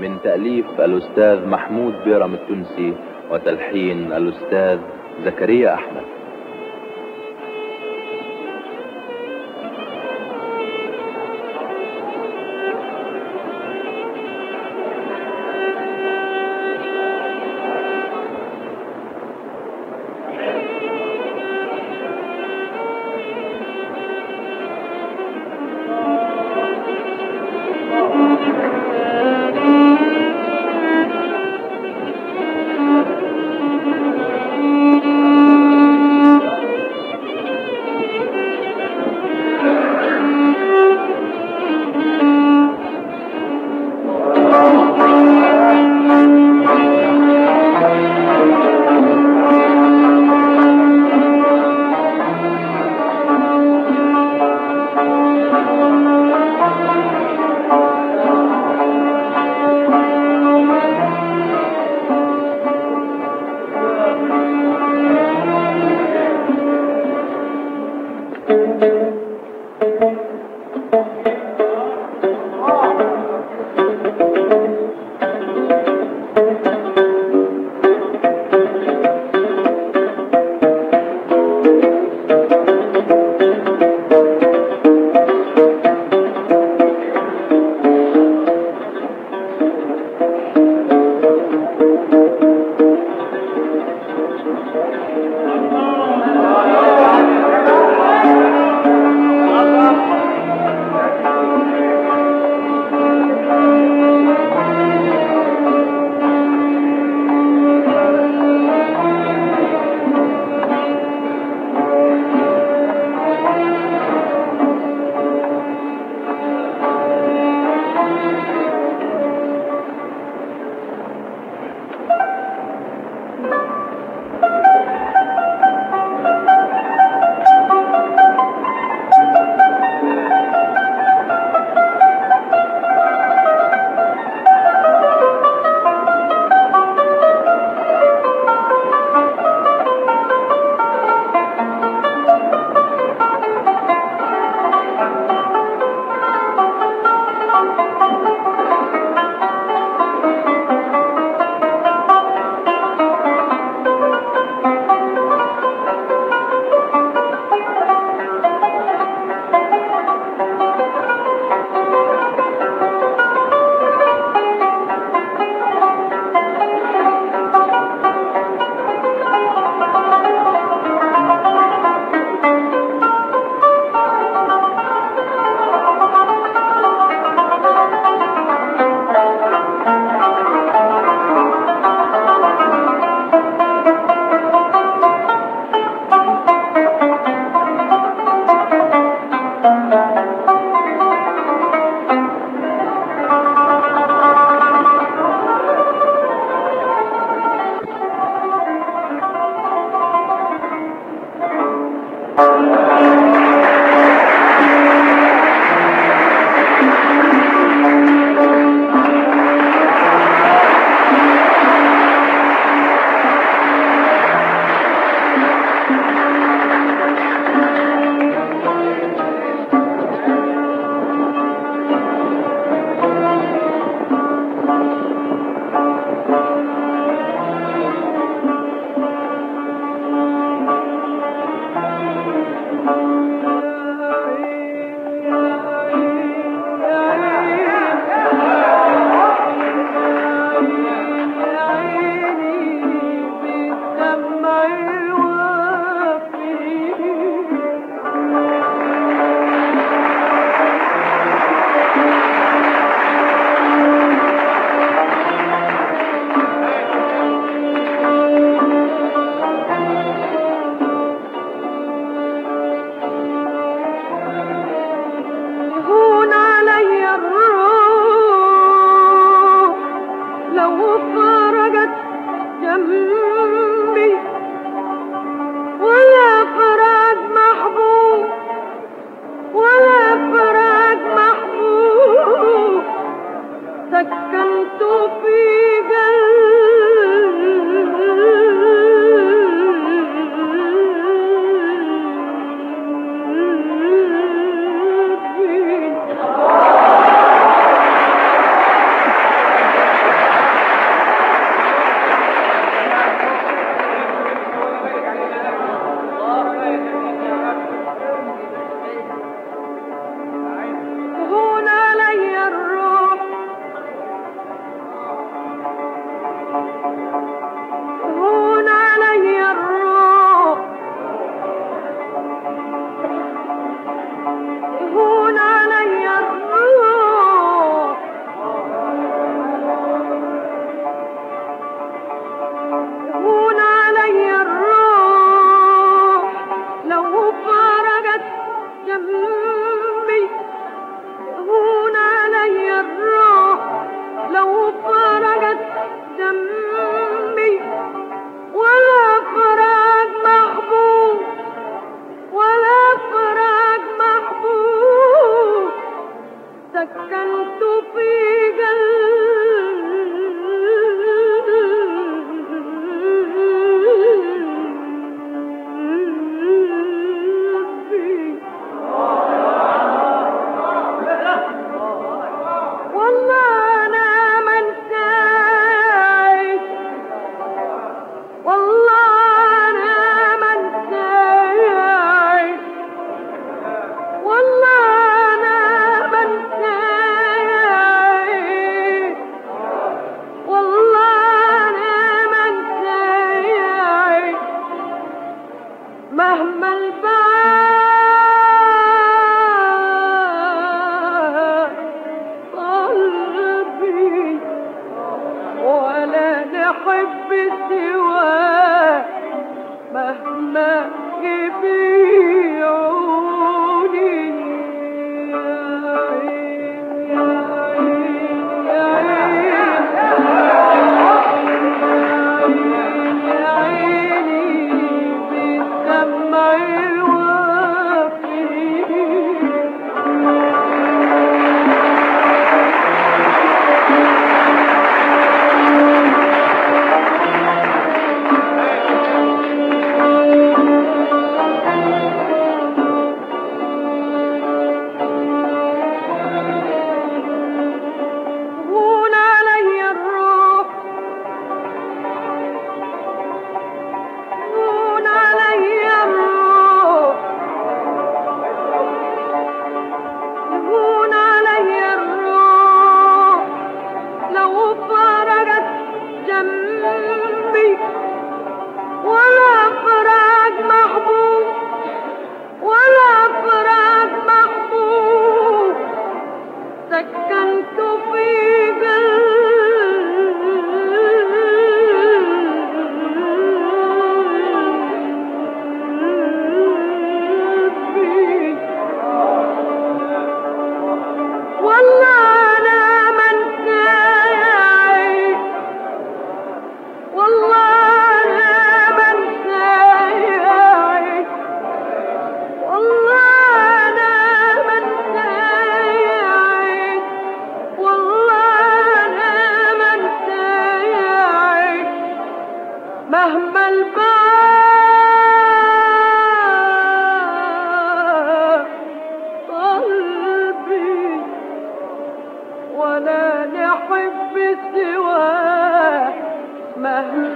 من تأليف الأستاذ محمود بيرم التونسي وتلحين الأستاذ زكريا أحمد.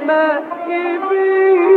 مهما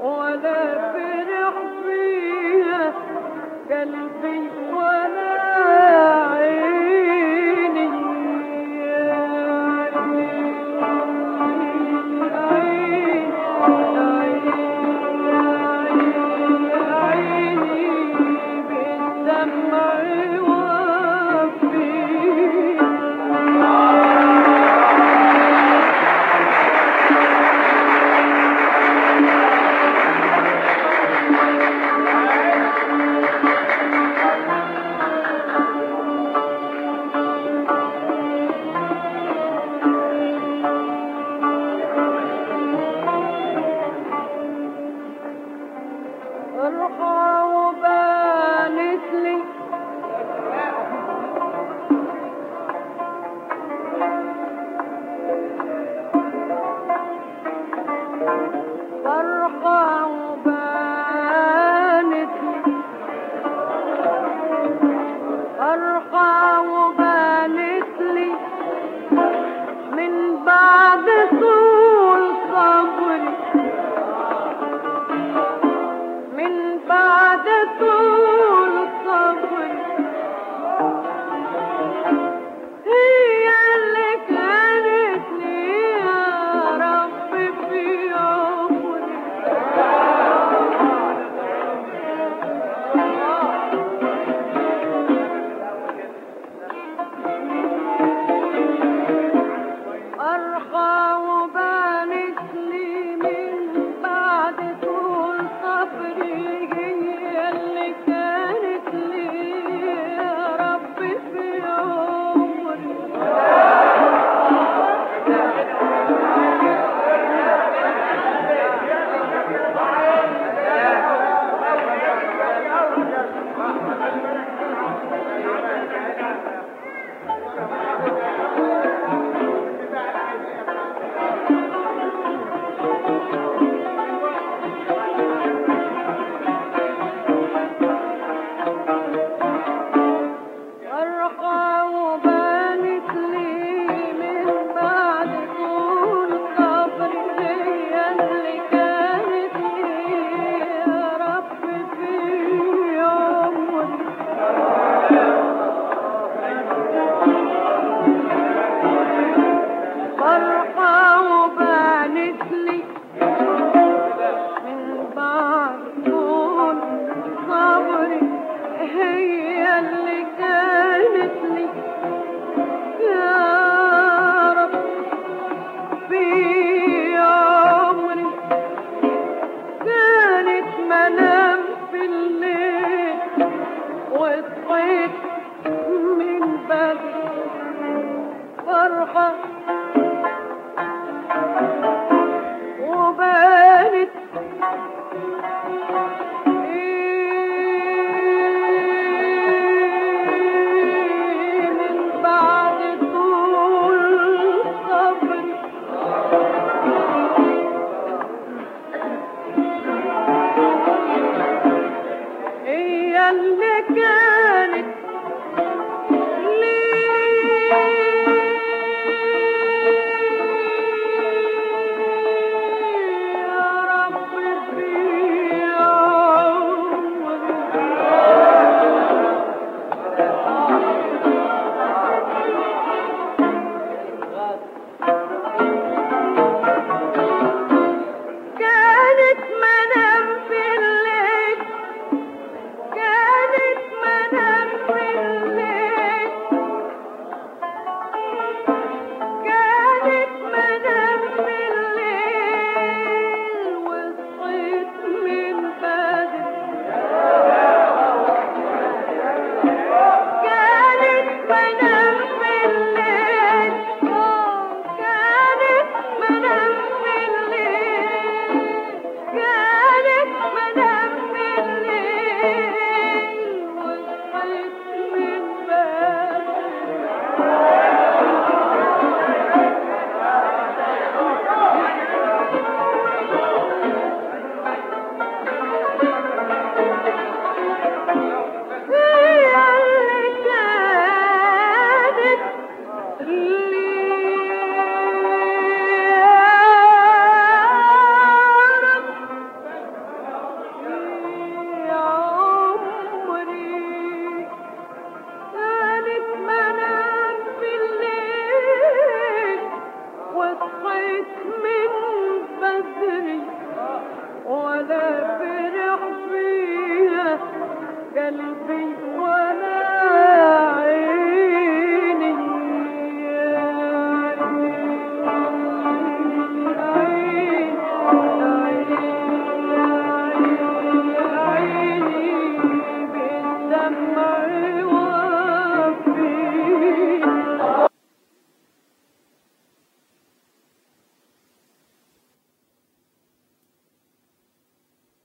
ولا فرح فيها قلبي ولا